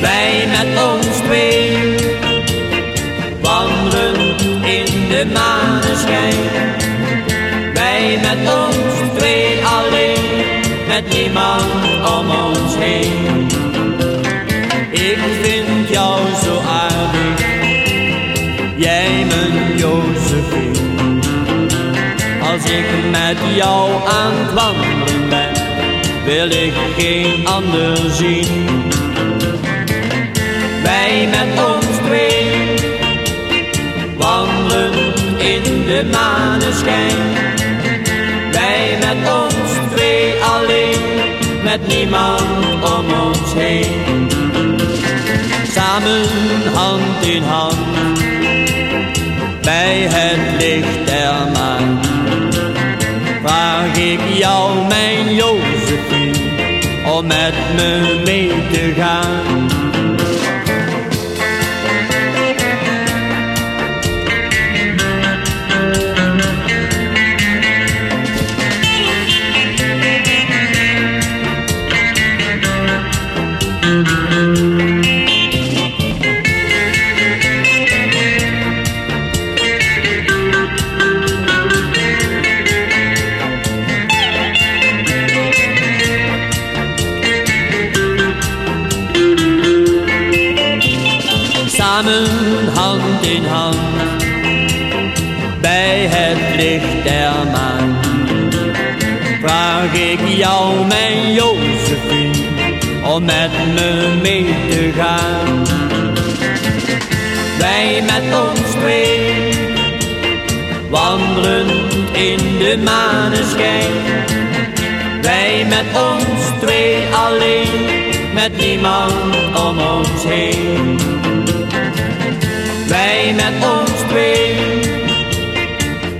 Wij met ons twee wandelen in de maneschijn. Wij met ons twee alleen, met niemand om ons heen. Ik vind jou zo aardig, jij mijn Josephine. Als ik met jou aan het wandelen ben, wil ik geen ander zien. Wij met ons twee wandelen in de maneschijn. Wij met ons twee alleen, met niemand om ons heen. Samen hand in hand, bij het Vraag ik jou, mijn Josephine, om met me mee te gaan. Hand in hand, bij het licht der maan. Vraag ik jou, mijn Josephine, om met me mee te gaan. Wij met ons twee, wandelen in de maneschijn. Wij met ons twee alleen, met niemand om ons heen. Wij met ons twee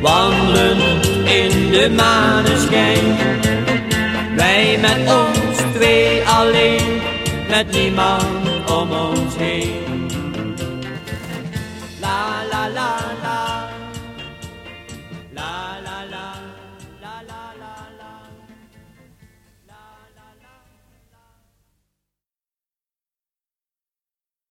wandelen in de maneschijn. Wij met ons twee alleen, met niemand om ons